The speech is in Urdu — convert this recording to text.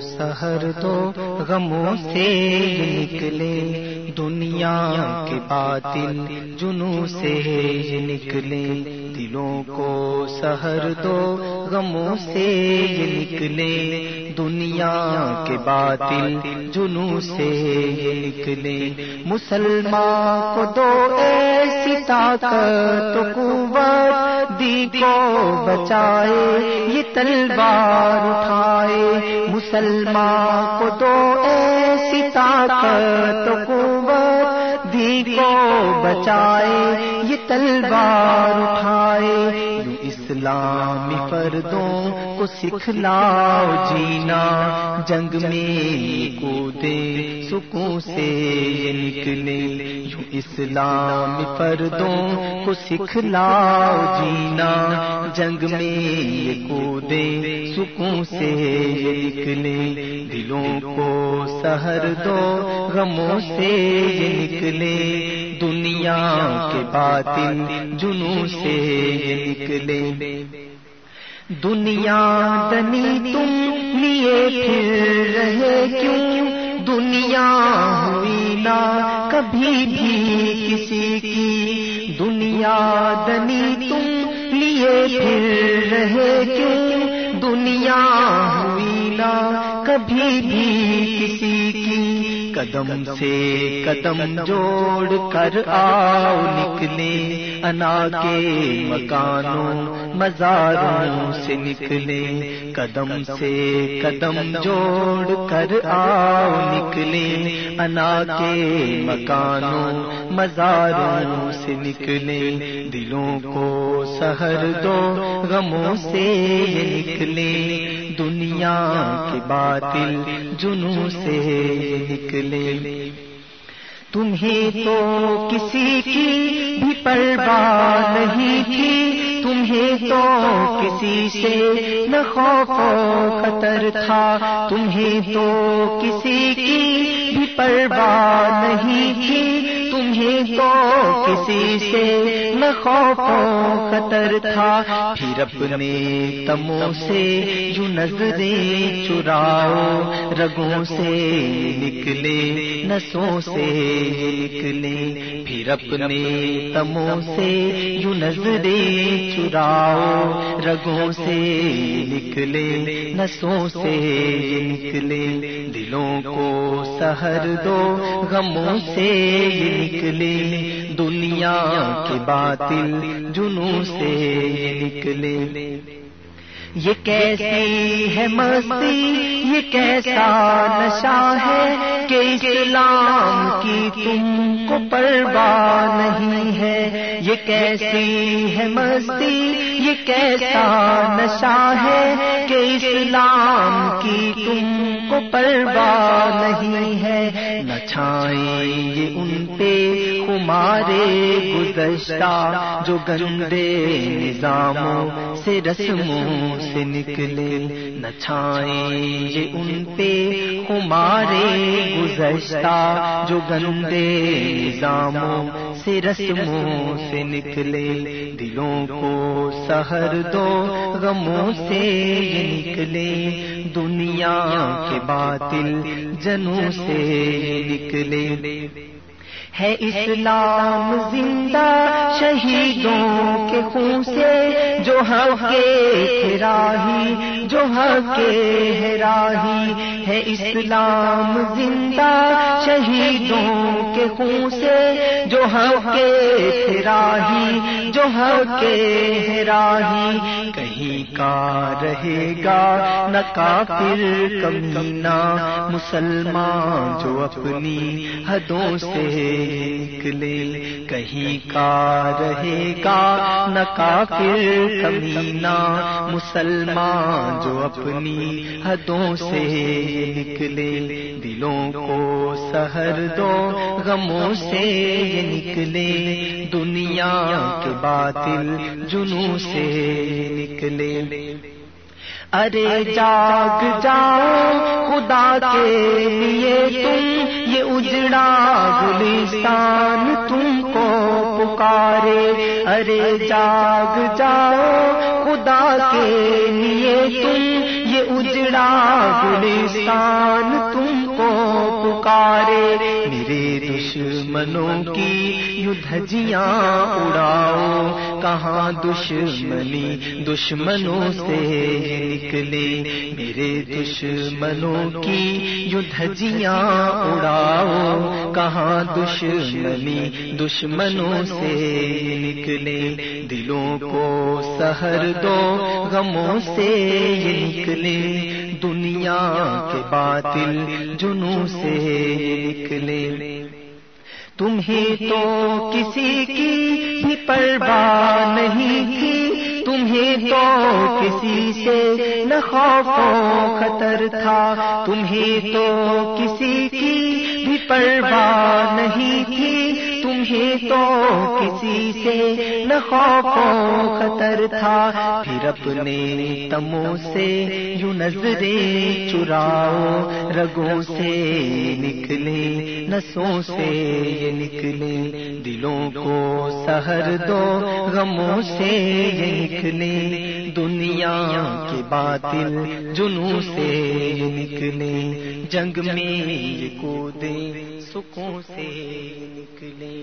سہر تو غموں سے نکلے دنیا کے باطل جنو سے نکلے۔ دلوں کو سہر دو، غموں سے نکلے۔ دنیا کے باطل جنو سے نکلے۔ مسلمان کو دو ایسی طاقت قوت، دی کو بچائے، یہ تلوار اٹھائے۔ مسلمان کو دو ایسی طاقت قوت کو بچائے یہ تلوار اٹھائے۔ اسلامی فردوں کو سکھلاؤ جینا جنگ میں کودے سکوں سے نکلے یوں اسلامی فردوں کو سکھلاؤ جینا، جنگ میں کودے سکوں سے نکلے، دلوں کو سہر دو، غموں سے نکلے، دنیا کے باطل جنوں سے نکلے۔ دنیا دنی تم لیے پھر رہے کیوں؟ دنیا ہوئی نا، کبھی بھی کسی کی دنیا دنی تم لیے پھر رہے کیوں؟ دنیا ہوئی نا، کبھی بھی کسی قدم سے قدم جوڑ کر آؤ نکلے، انا کے مکانوں، مزاروں سے نکلے۔ قدم سے قدم جوڑ کر آؤ نکلے، انا کے مکانوں، مزاروں سے نکلے۔ دلوں کو سہر دو، غموں سے نکلے۔ دنیا کے باطل جنوں سے نکلے تمہیں تو کسی کی بھی پرواہ نہیں تھی۔ تمہیں تو کسی سے نہ خوف و خطر تھا۔ تمہیں تو کسی کی بھی پرواہ نہیں تھی۔ تمہیں تو کسی سے نہ خوف خطر تھا۔ پھر اپنے تموں سے جو نظریں چراؤ، رگوں سے نکلے، نسوں سے نکلے۔ پھر اپنے تموں سے جو نظریں چراؤ، رگوں سے نکلے، نسوں سے نکلے۔ دلوں کو سہر دو، غموں سے نکلے۔ دنیا کے باطل جنوں سے نکلے۔ یہ کیسی ہے مستی؟ یہ کیسا نشہ ہے کہ اسلام کی تم کو پرواہ نہیں ہے؟ یہ کیسی ہے مستی؟ یہ کیسا نشہ ہے کہ اسلام کی تم کو پرواہ نہیں ہے؟ نچھائیں یہ ان ہمارے گزشتہ جو گندے نظاموں سے رسموں سے نکلے نچھائیں یہ ان پہ ہمارے گزشتہ جو گندے نظاموں سے رسموں سے نکلے دلوں کو سہر دو غموں سے نکلے دنیا کے باطل جنوں سے نکلے۔ ہے اسلام زندہ شہیدوں کے خون سے، جو حق کے راہی جو حق کے راہی ہے اسلام زندہ شہیدوں کے خون سے، جو حق کے راہی جو حق کے راہی کہیں کا رہے گا نہ کافر کمینہ، مسلمان جو اپنی حدوں سے نکلے کہیں کا رہے گا؟ نہ کافر کمینہ مسلمان جو اپنی حدوں سے نکلے، دلوں کو سہر دو، غموں سے نکلے، دنیا کے باطل جنوں سے نکلے۔ ارے جاگ جاؤ خدا کے لیے تم، یہ اجڑا گلستان تم کو پکارے۔ ارے جاگ جاؤ خدا کے لیے تم، یہ اجڑا گلستان تم کو پکارے۔ میرے دشمنوں کی یو دھجیاں اڑاؤ، کہاں دشمنی دشمنوں سے نکلے میرے دشمنوں کی یو دھجیاں اڑاؤ، کہاں دشمنی دشمنوں سے نکلے دلوں کو سہر دو، غموں سے نکلے دنیا کے باطل جنوں سے نکلے تمہیں تو کسی کی بھی پرواہ نہیں تھی۔ تمہیں تو کسی سے نہ خوف و خطر تھا۔ تمہیں تو کسی کی بھی پرواہ نہیں تھی۔ تمہیں تو کسی سے نہ خوف خطر تھا۔ پھر اپنے تموں سے یوں نظریں چراؤ، رگوں سے نکلے نسوں سے یہ نکلے دلوں کو سہر دو، غموں سے یہ نکلے دنیا کے باطل جنوں سے یہ نکلے جنگ میں یہ کودے سکھوں سے نکلے